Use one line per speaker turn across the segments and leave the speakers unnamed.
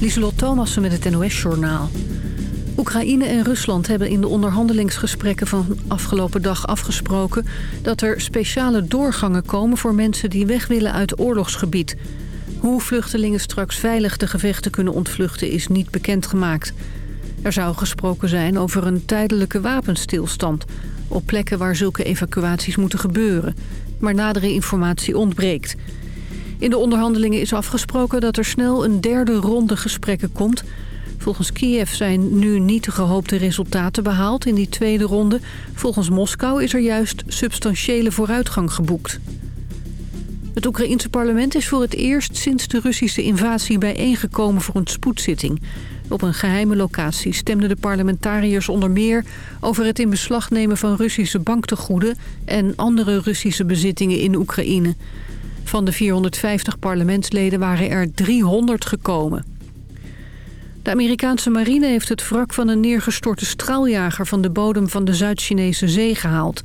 Lieselot Thomassen met het NOS-journaal. Oekraïne en Rusland hebben in de onderhandelingsgesprekken van afgelopen dag afgesproken... dat er speciale doorgangen komen voor mensen die weg willen uit oorlogsgebied. Hoe vluchtelingen straks veilig de gevechten kunnen ontvluchten is niet bekendgemaakt. Er zou gesproken zijn over een tijdelijke wapenstilstand... op plekken waar zulke evacuaties moeten gebeuren. Maar nadere informatie ontbreekt... In de onderhandelingen is afgesproken dat er snel een derde ronde gesprekken komt. Volgens Kiev zijn nu niet de gehoopte resultaten behaald in die tweede ronde. Volgens Moskou is er juist substantiële vooruitgang geboekt. Het Oekraïense parlement is voor het eerst sinds de Russische invasie bijeengekomen voor een spoedzitting. Op een geheime locatie stemden de parlementariërs onder meer over het in beslag nemen van Russische banktegoeden en andere Russische bezittingen in Oekraïne. Van de 450 parlementsleden waren er 300 gekomen. De Amerikaanse marine heeft het wrak van een neergestorte straaljager... van de bodem van de Zuid-Chinese zee gehaald.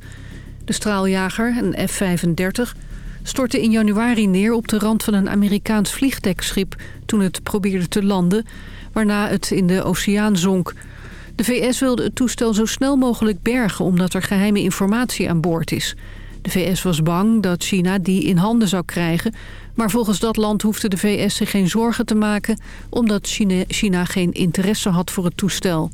De straaljager, een F-35, stortte in januari neer... op de rand van een Amerikaans vliegdekschip toen het probeerde te landen... waarna het in de oceaan zonk. De VS wilde het toestel zo snel mogelijk bergen... omdat er geheime informatie aan boord is... De VS was bang dat China die in handen zou krijgen... maar volgens dat land hoefde de VS zich geen zorgen te maken... omdat China, China geen interesse had voor het toestel.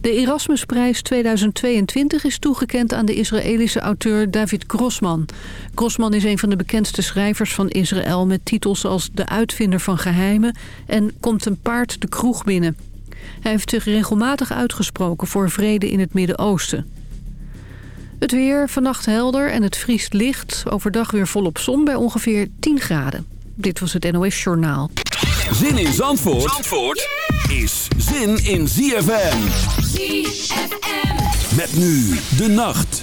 De Erasmusprijs 2022 is toegekend aan de Israëlische auteur David Grossman. Grossman is een van de bekendste schrijvers van Israël... met titels als De Uitvinder van Geheimen en Komt een paard de kroeg binnen. Hij heeft zich regelmatig uitgesproken voor vrede in het Midden-Oosten. Het weer, vannacht helder en het vriest licht. Overdag weer volop zon bij ongeveer 10 graden. Dit was het NOS Journaal.
Zin in Zandvoort, Zandvoort is zin in ZFM. ZFM. Met nu de nacht.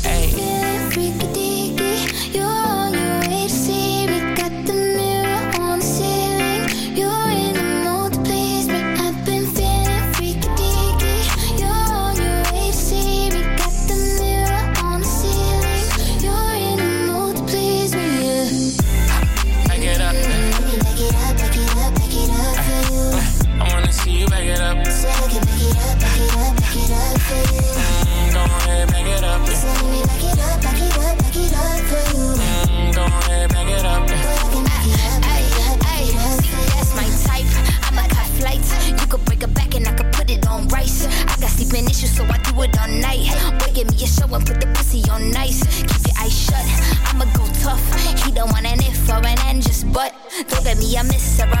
I miss her.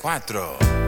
quatro.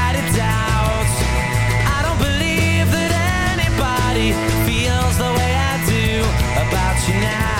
tonight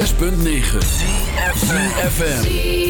106.9 FM.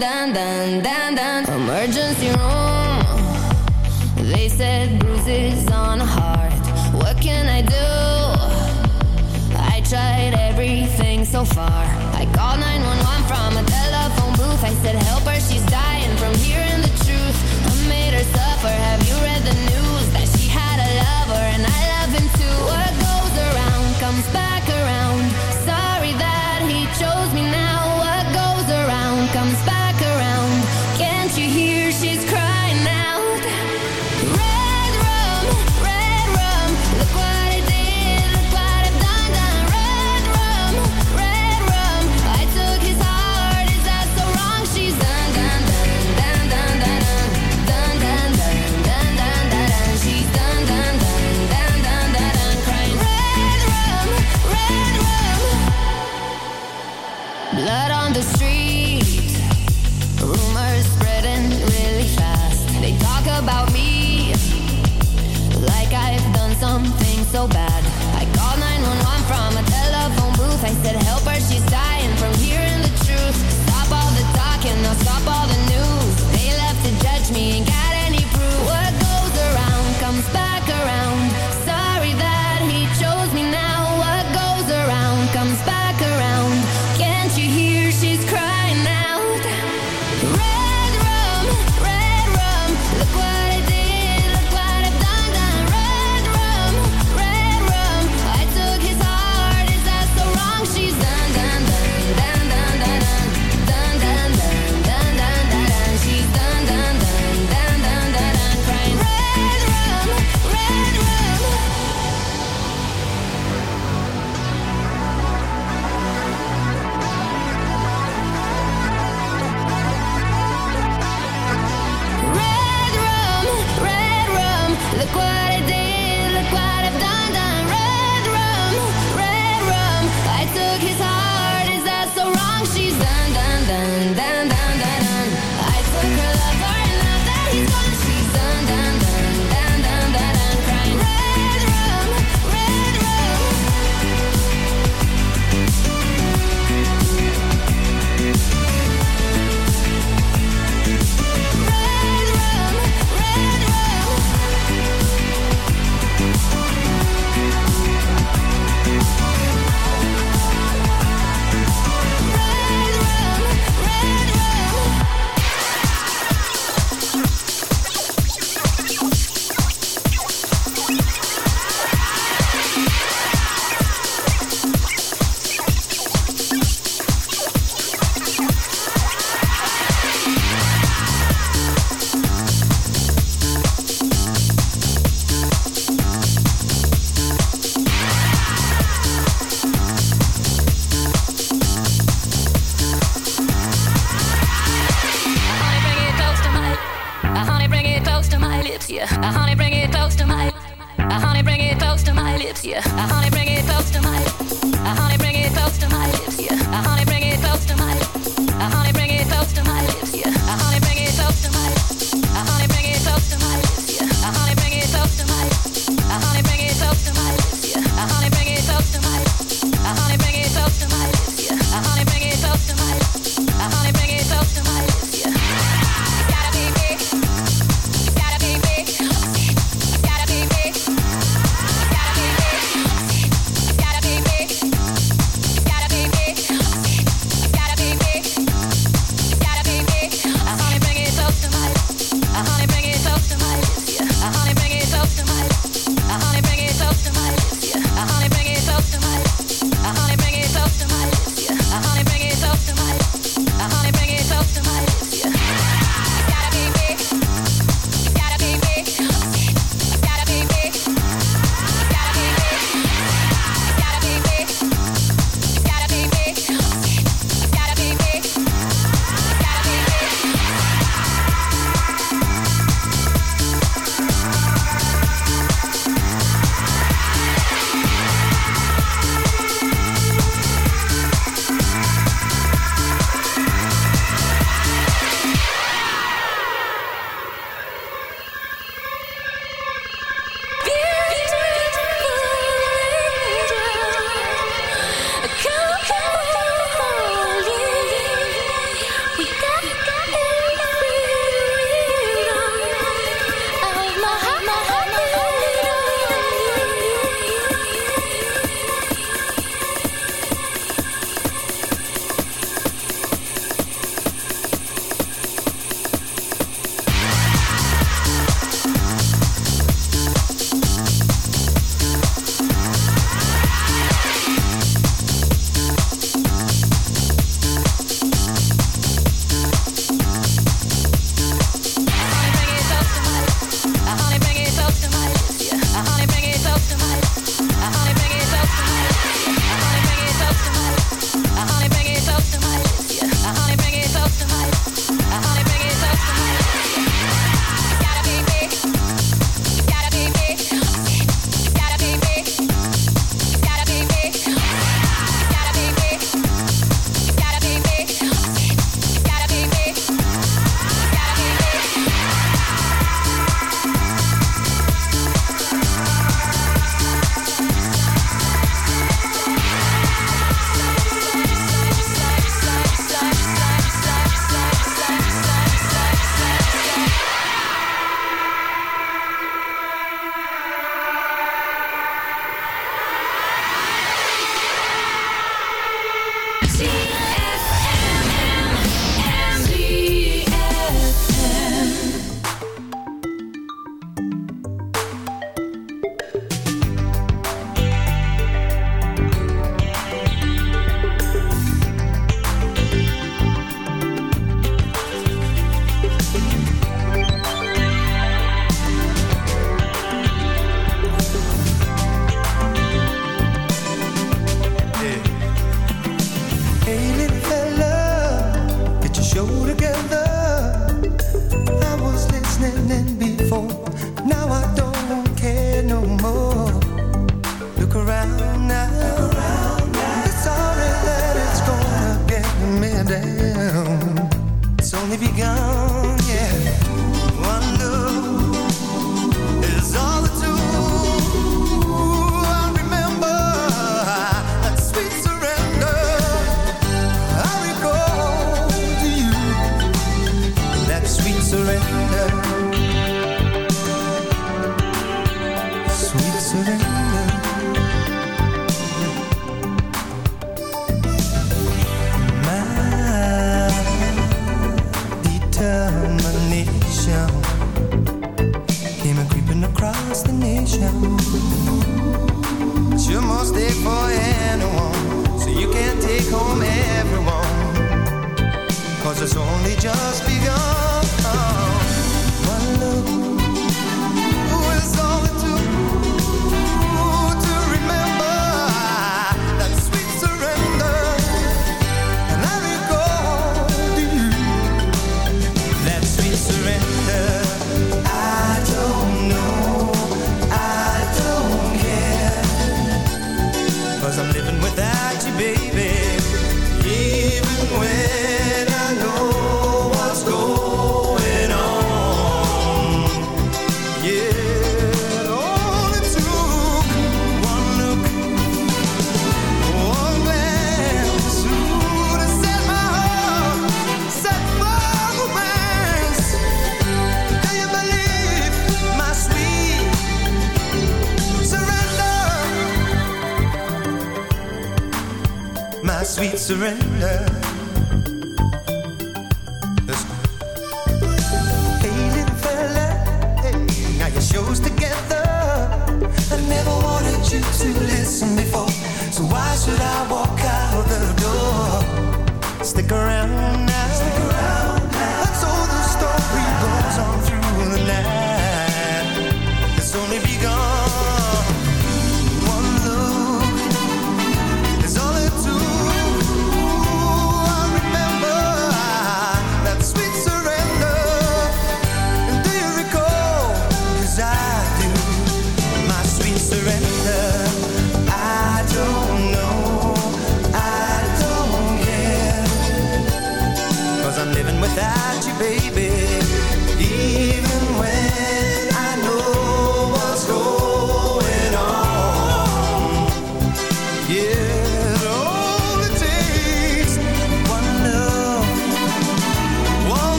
dun
dun dun dun. Emergency room. They said bruises on heart. What can I do? I tried everything so far. I called 911 from a telephone booth. I said, Help her, she's dying.